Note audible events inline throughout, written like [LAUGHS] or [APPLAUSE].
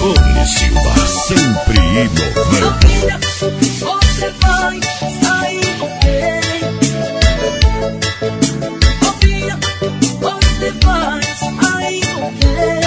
Rony Silva, sempre inovando. Você vai sair com quem? Ouvia, você vai sair com quem?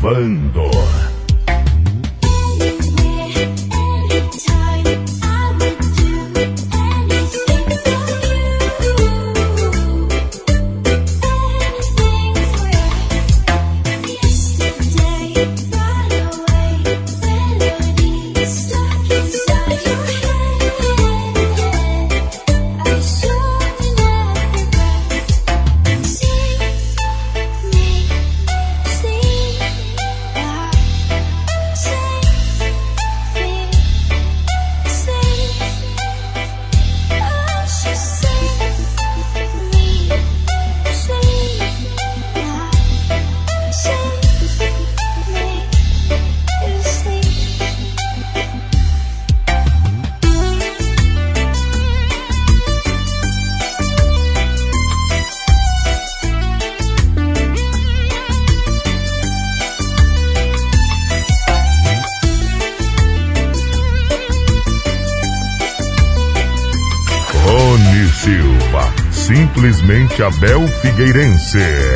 Simplesmente Abel Figueirense.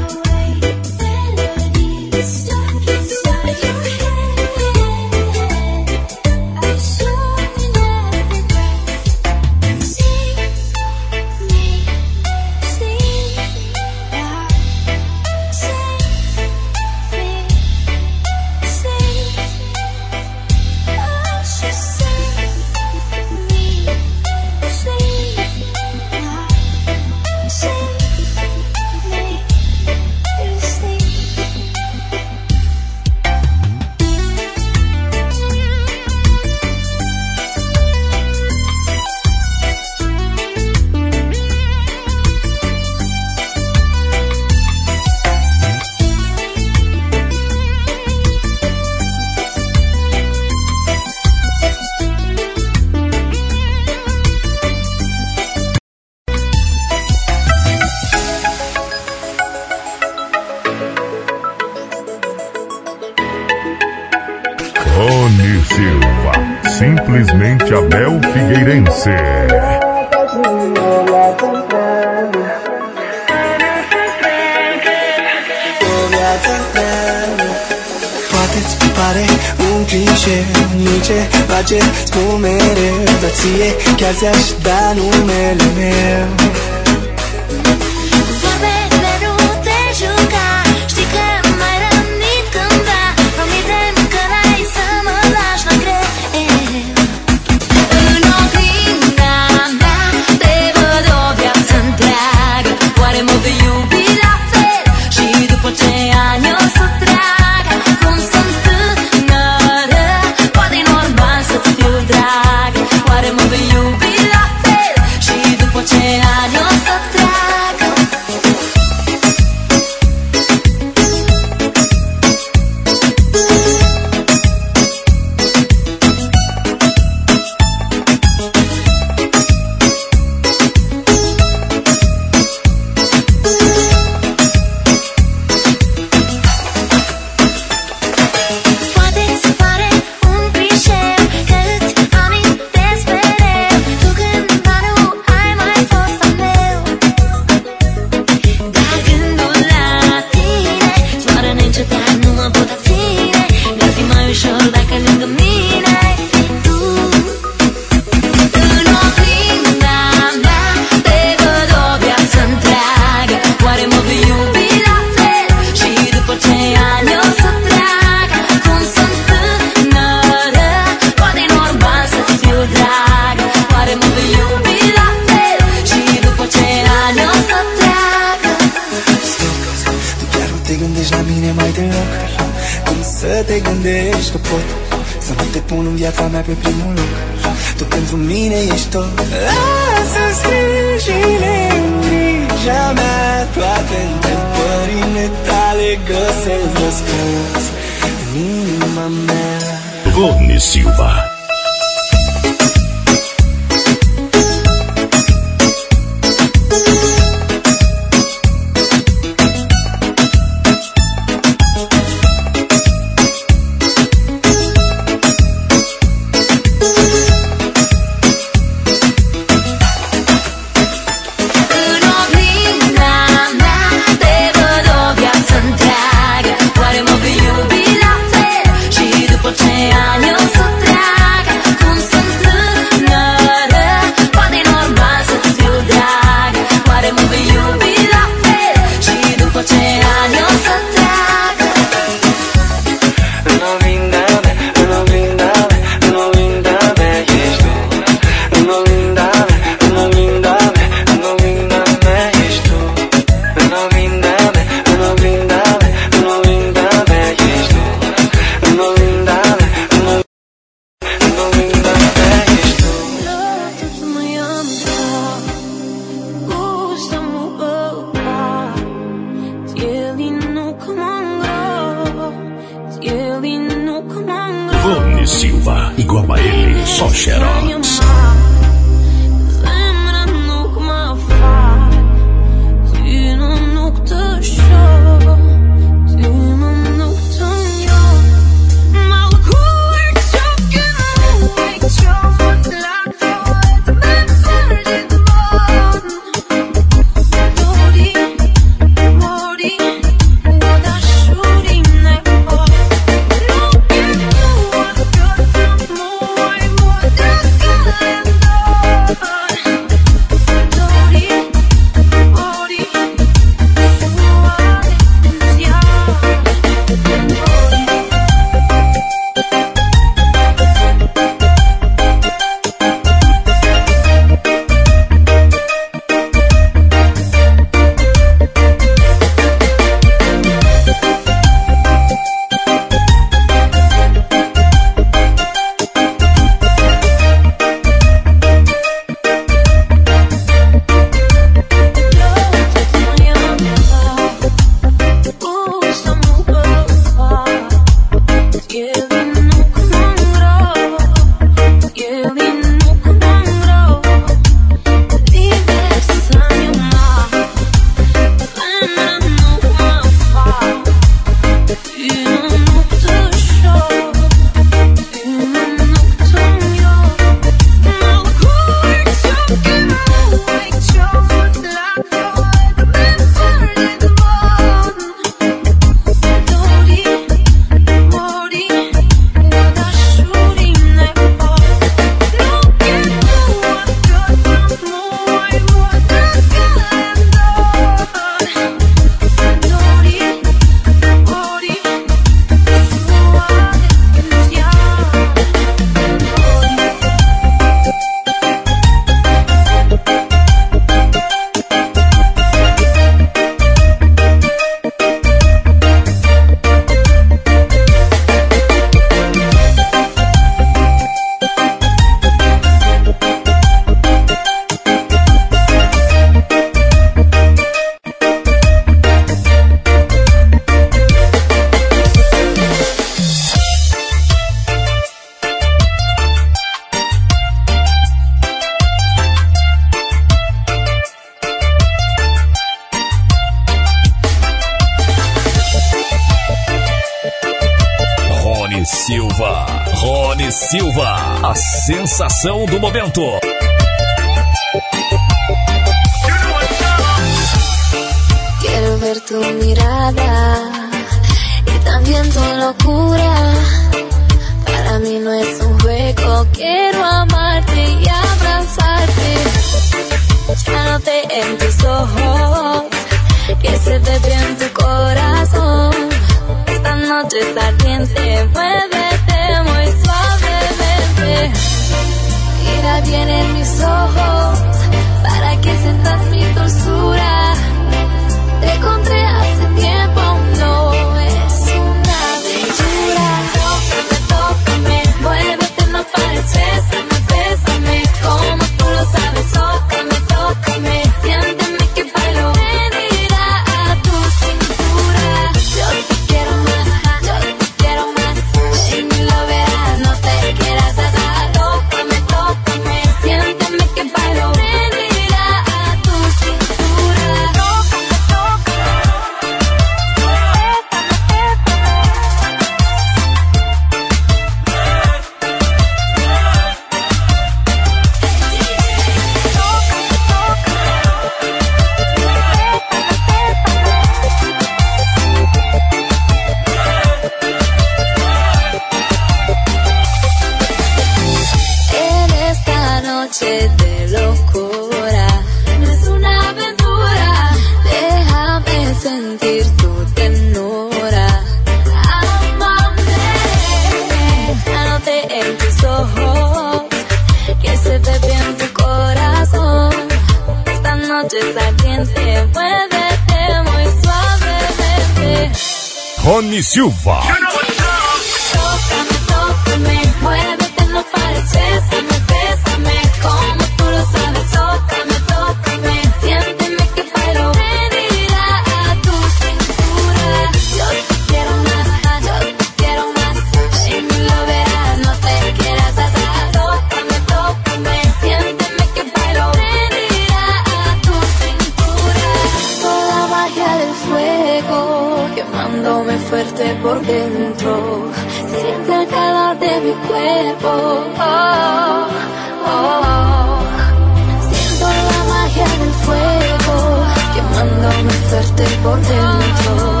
conocerte por dentro.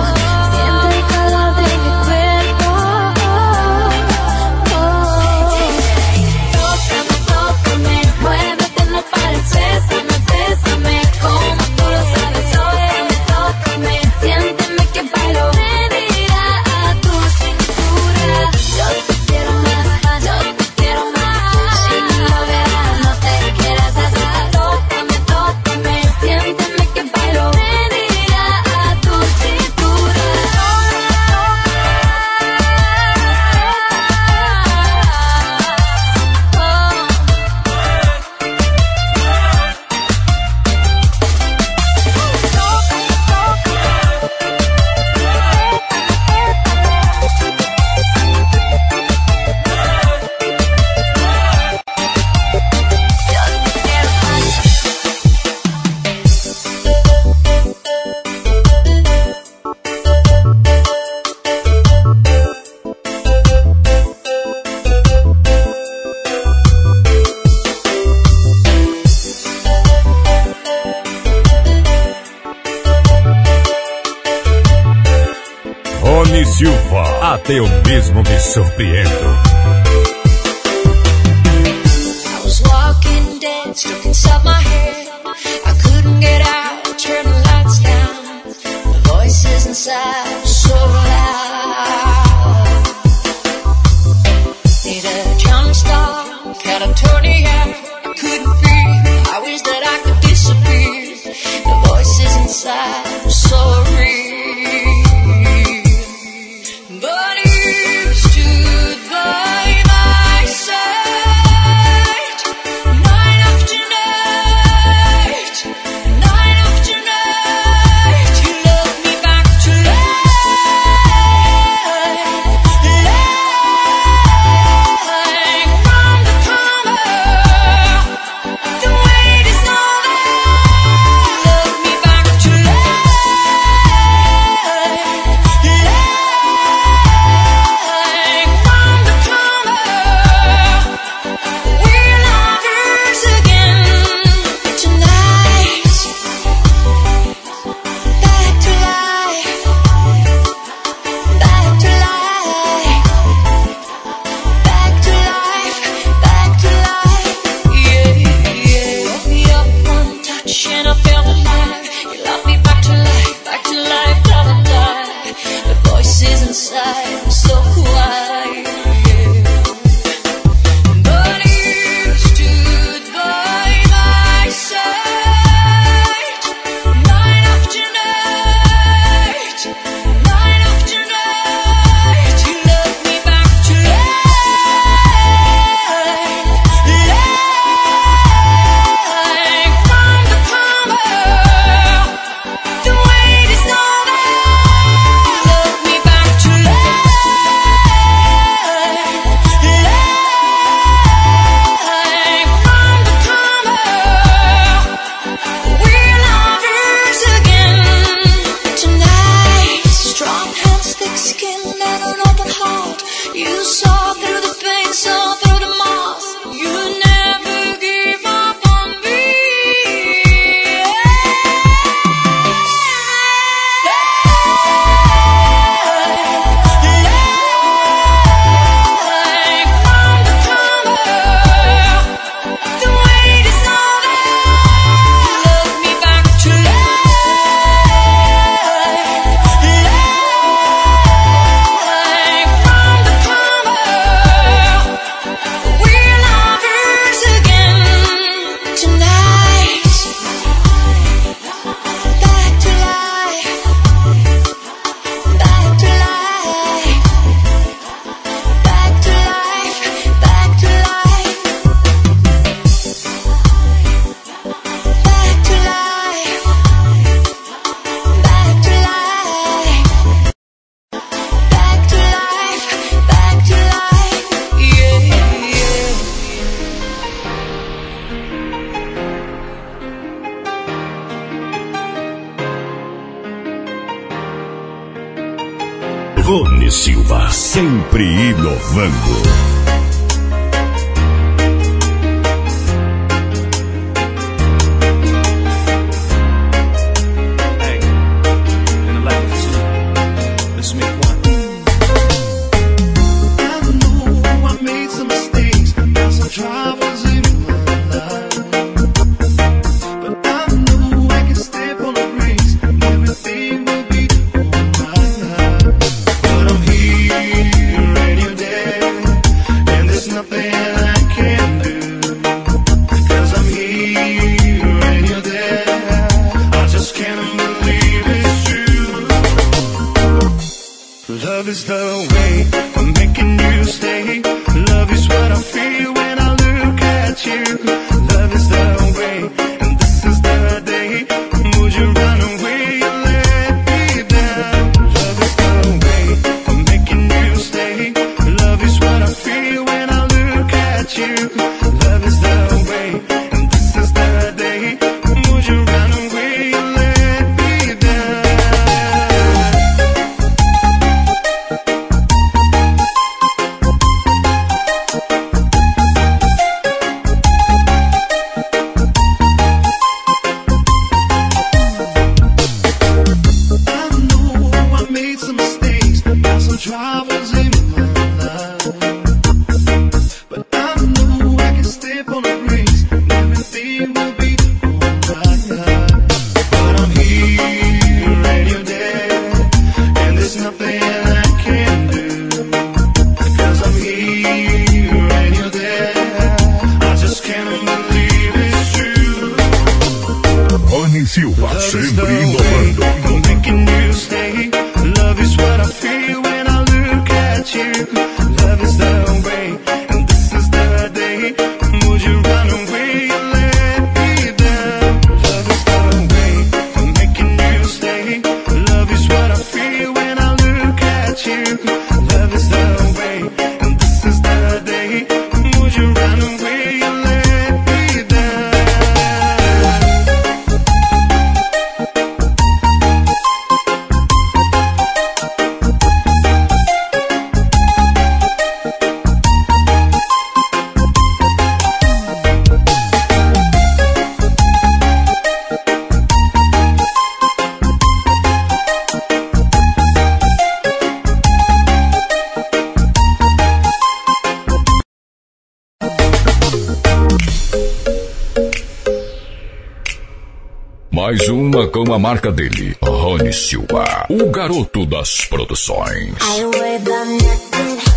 Com a marca dele, Rony Silva, o garoto das produções. Esse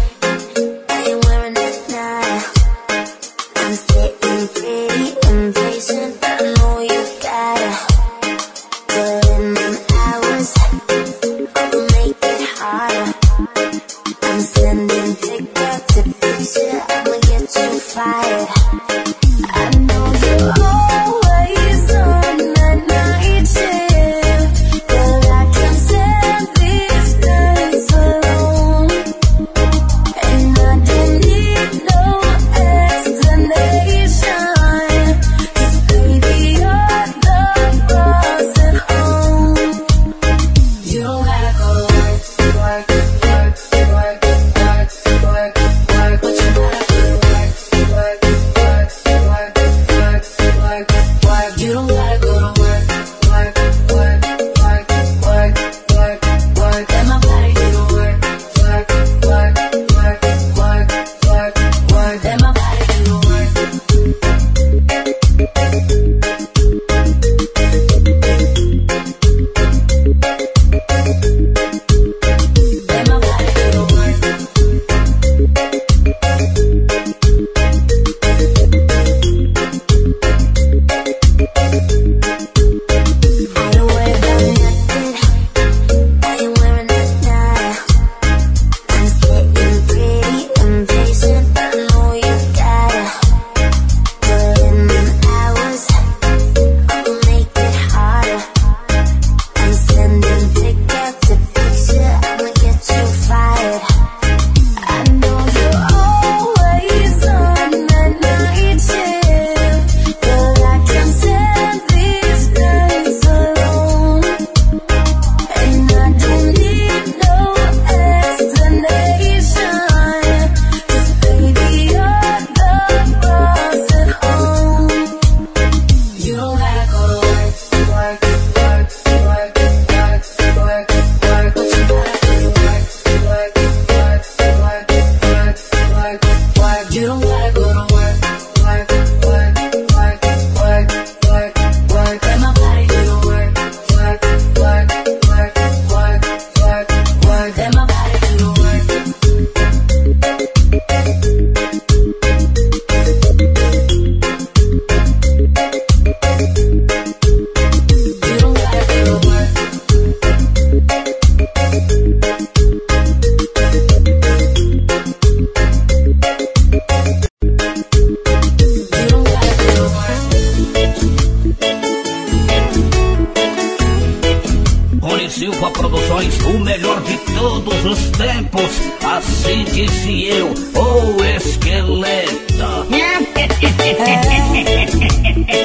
sente fiel ou oh, esqueleto. É,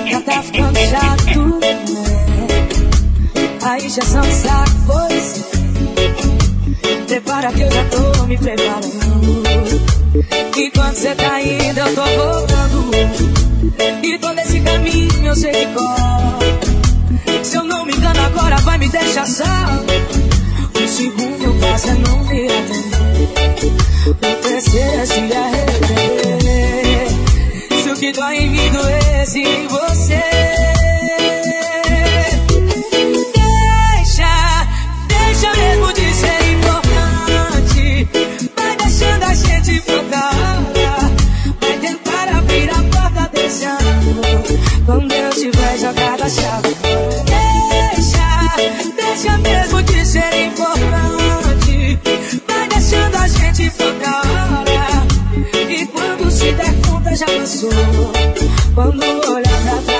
[LAUGHS] já tá ficando chato. Né? Aí já são sacos. Prepara que eu já tô me preparando. E quando você tá indo, eu tô voltando. E todo esse caminho eu sei que corre. Se eu não me engano, agora vai me deixar só. Um segundo eu passo é não me Pertencesse Cuando la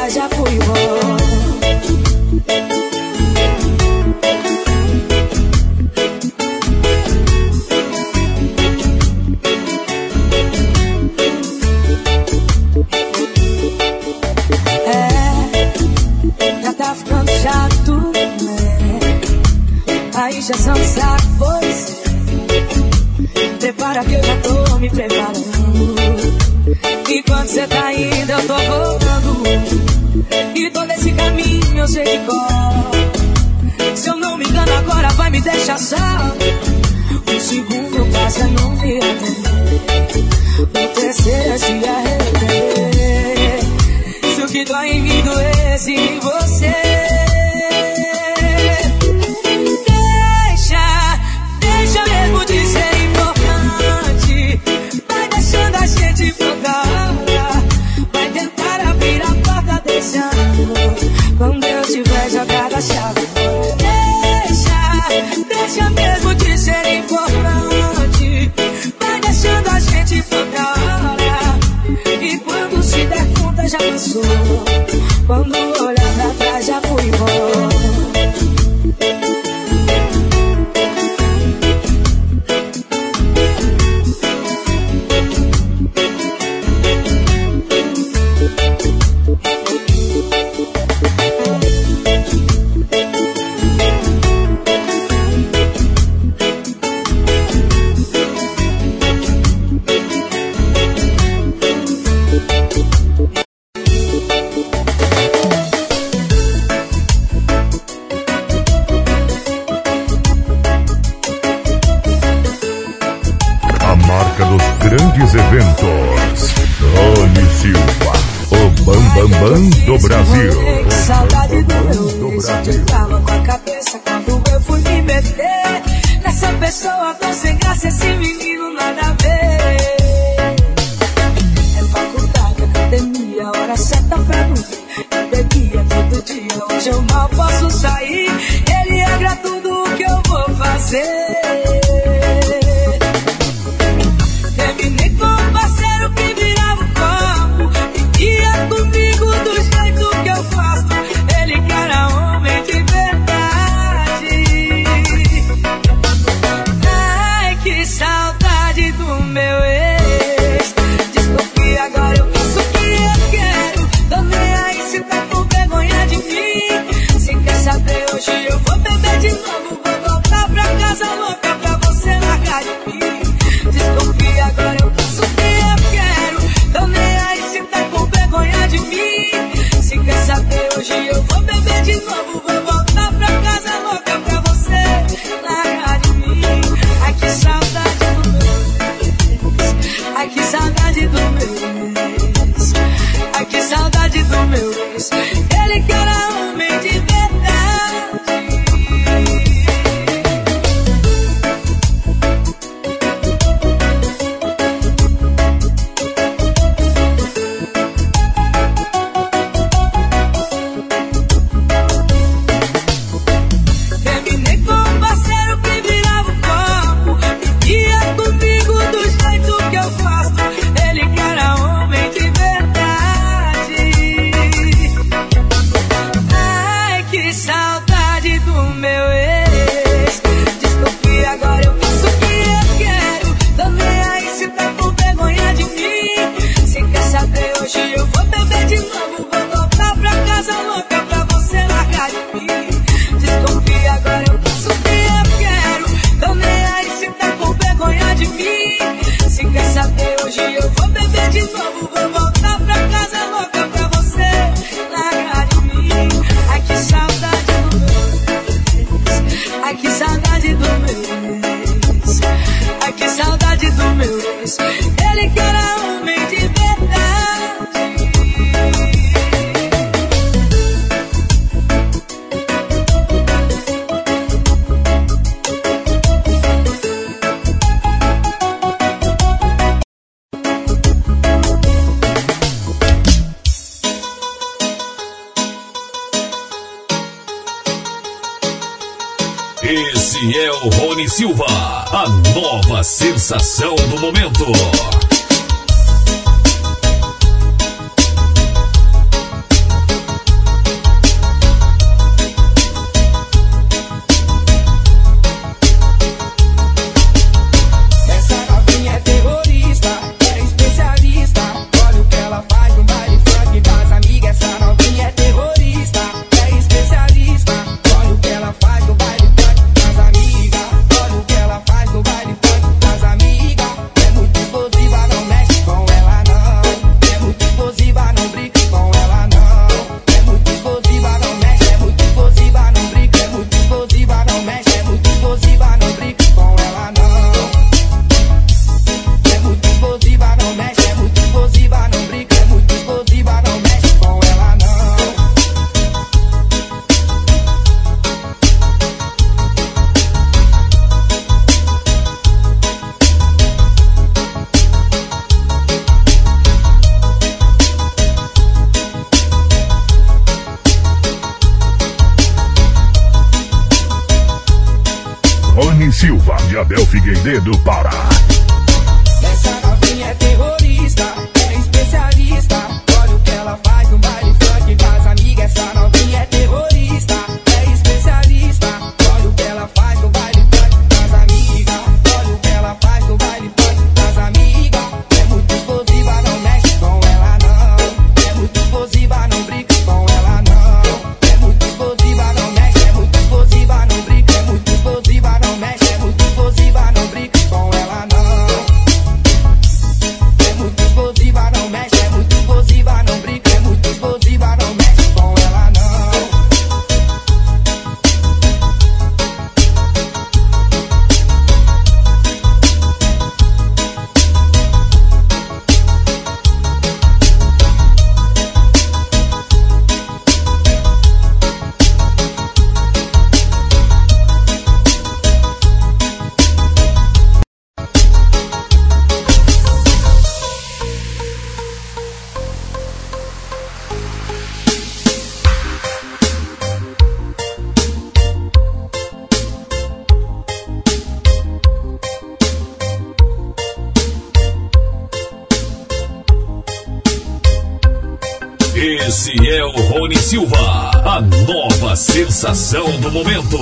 nova sensação do momento.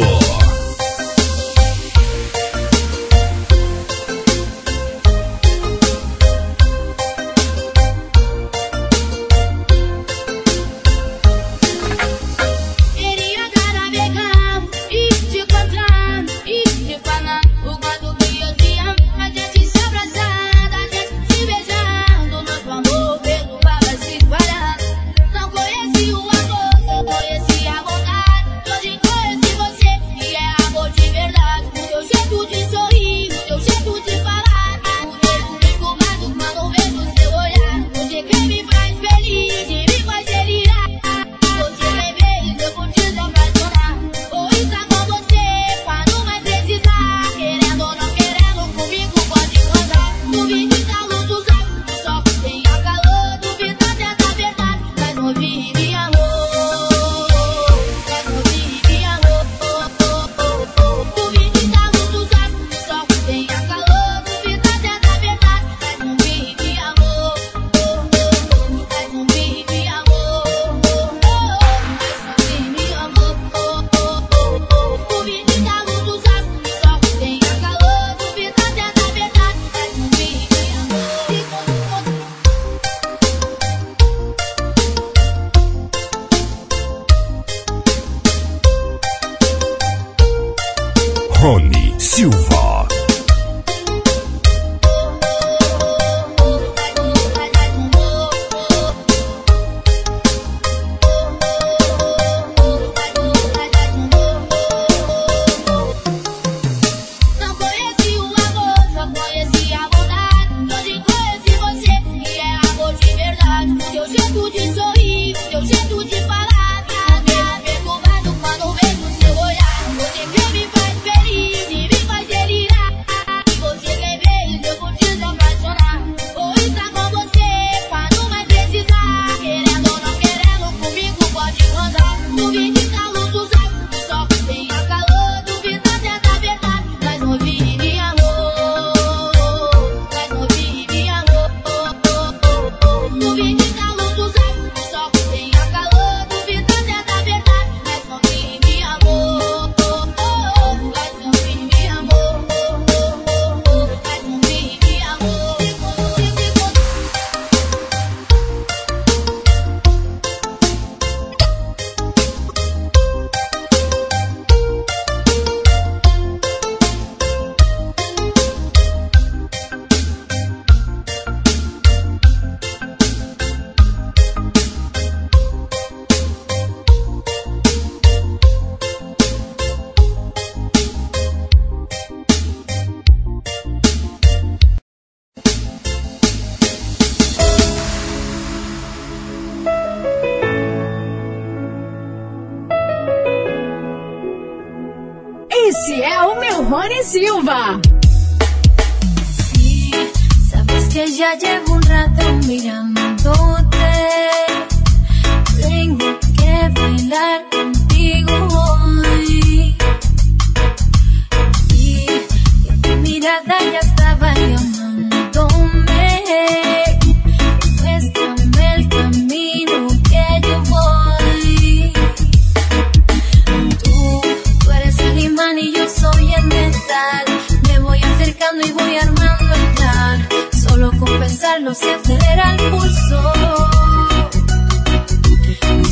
no se acelera el pulso.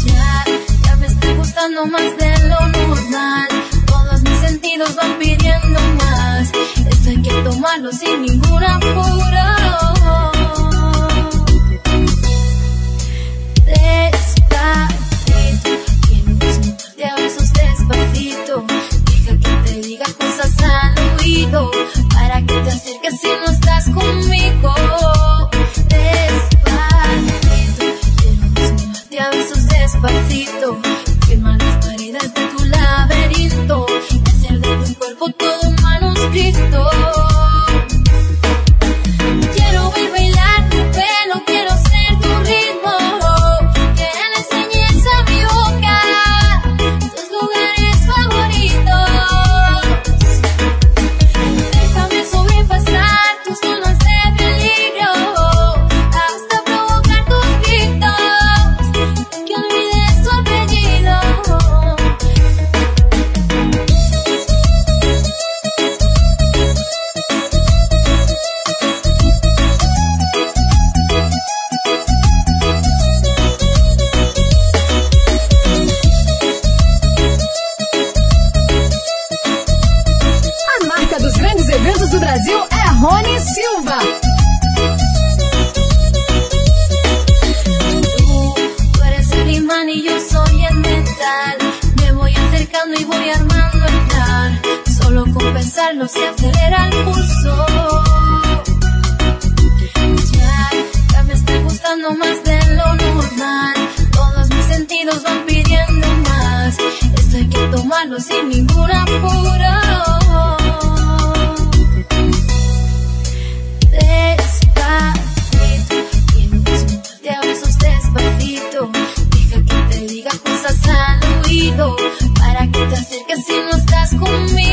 Ya, ya me estoy gustando más de lo normal. Todos mis sentidos van pidiendo más. Esto hay que tomarlo sin ninguna apuro. see despacito. Deja que te diga cosas al oído para que te acerques si no estás conmigo.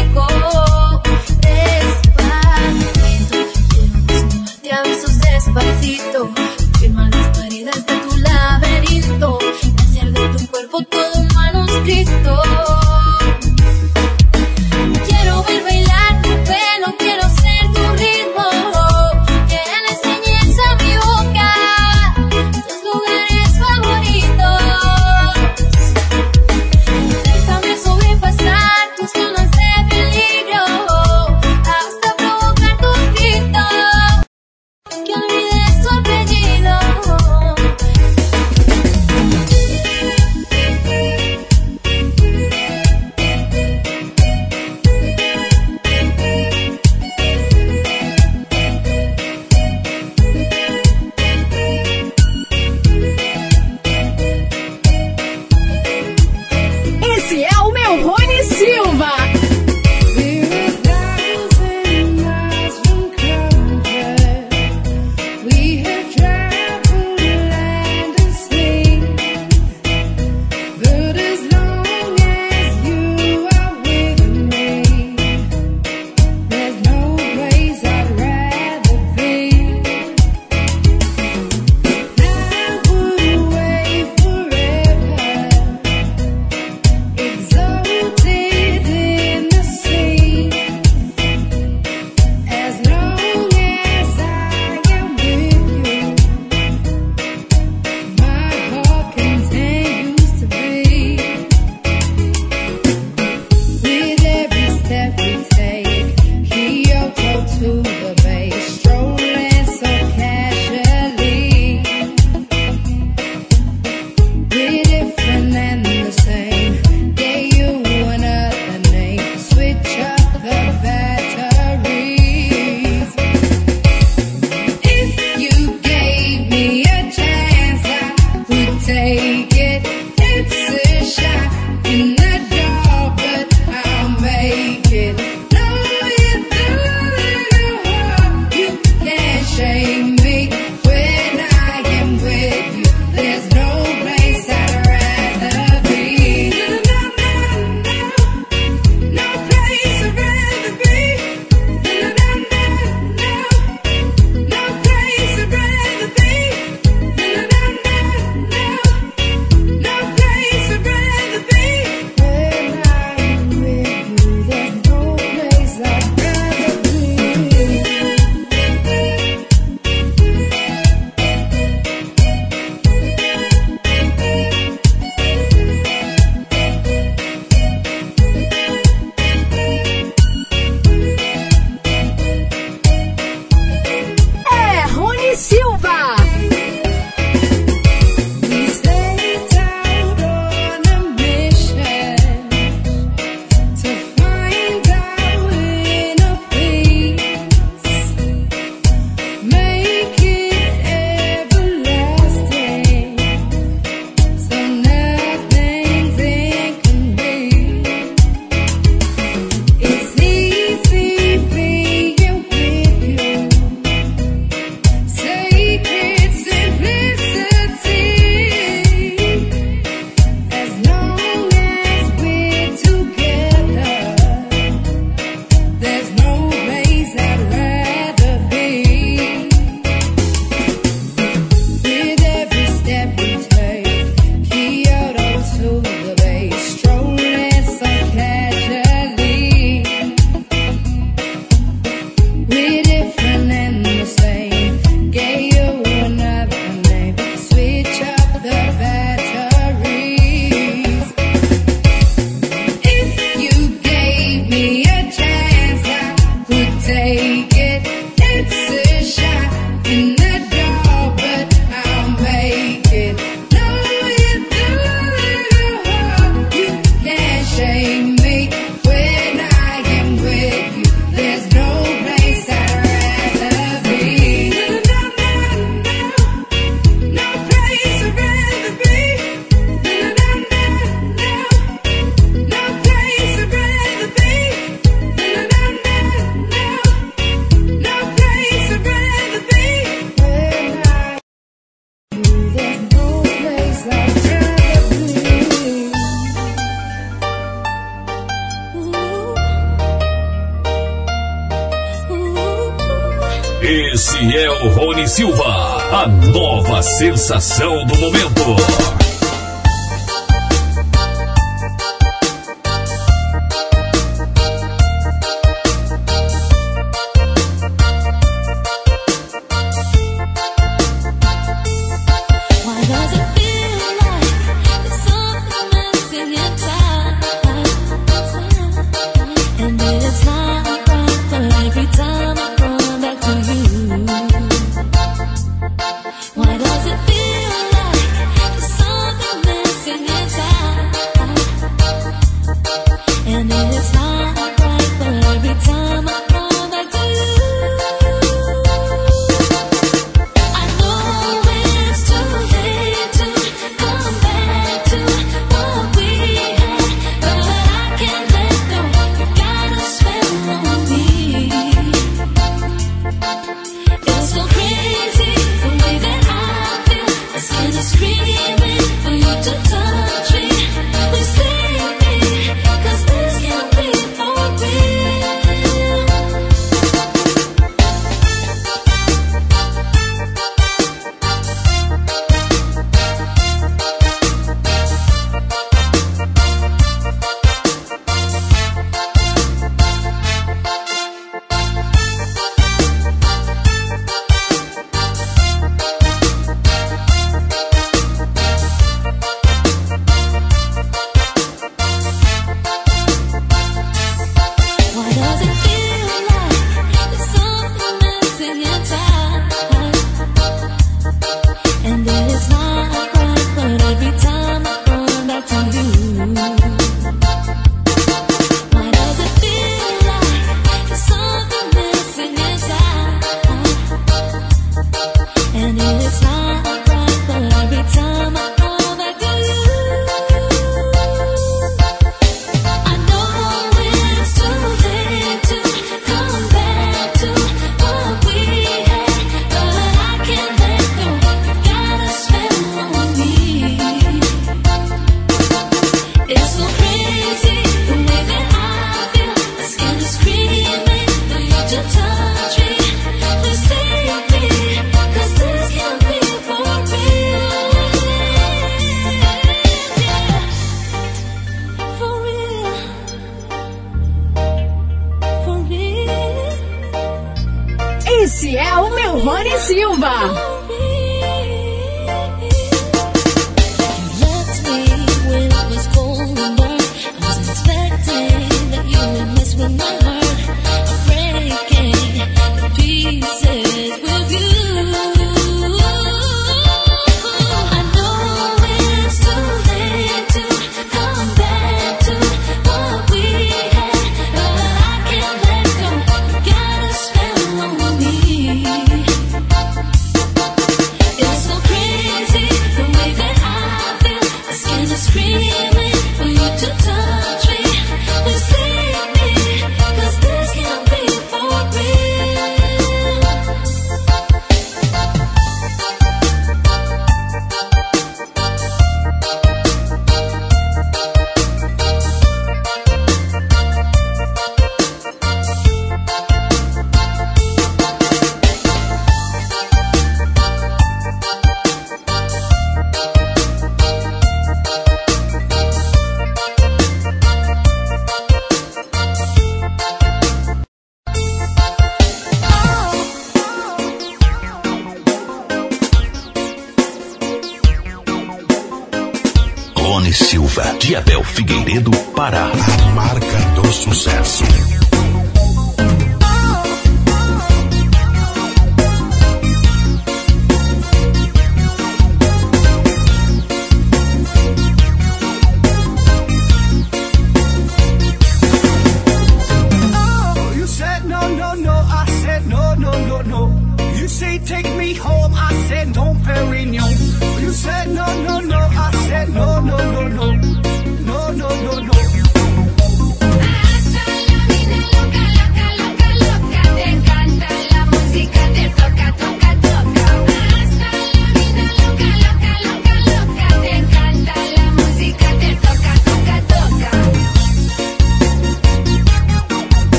Sensação do momento.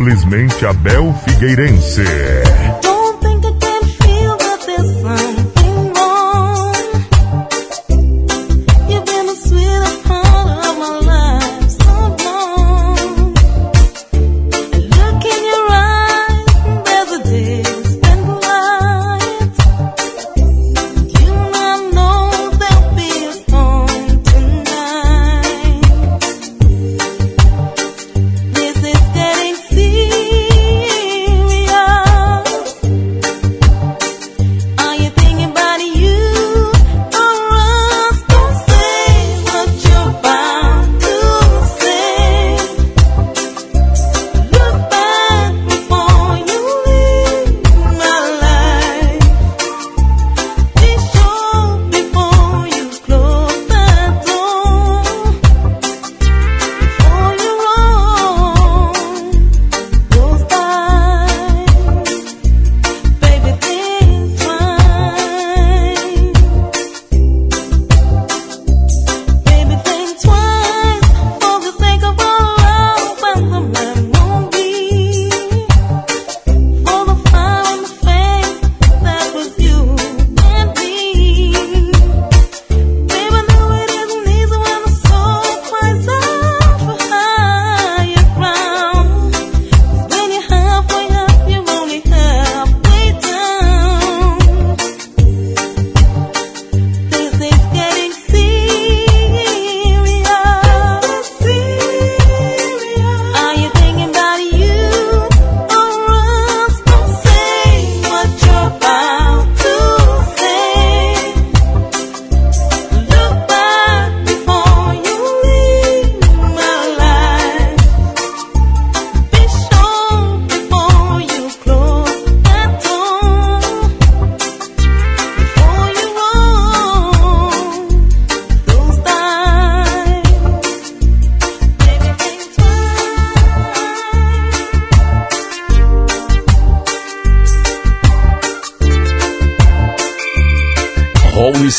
Simplesmente Abel Figueirense.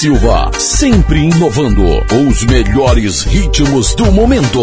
Silva, sempre inovando os melhores ritmos do momento.